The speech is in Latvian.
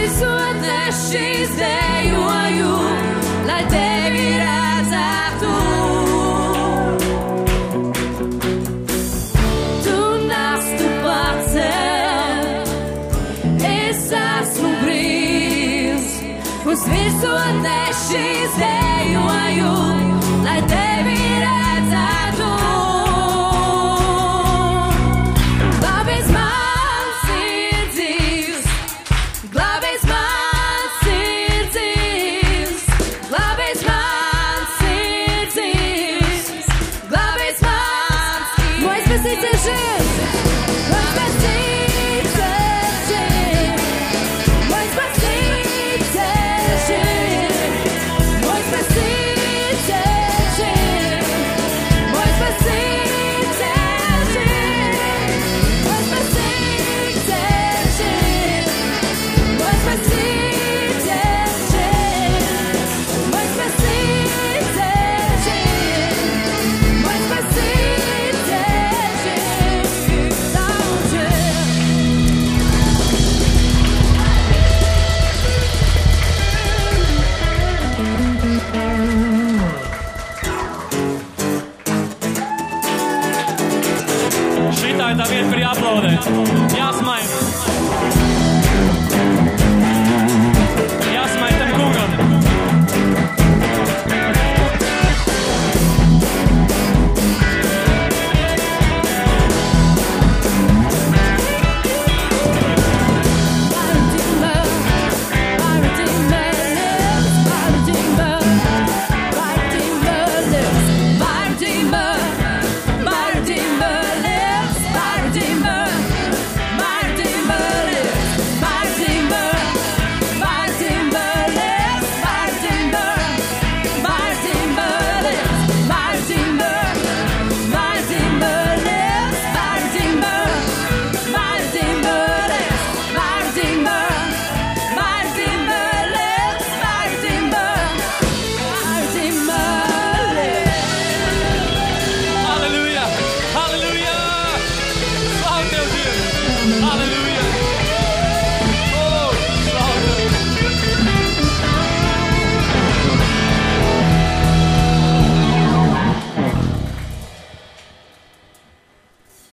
visotnes šīs dejoju, lai tevi redzētu. Tu nāstu pacel, es esmu brīvs, uz visotnes šīs dejoju, lai tevi redzētu. free uploaded. Yes, mate.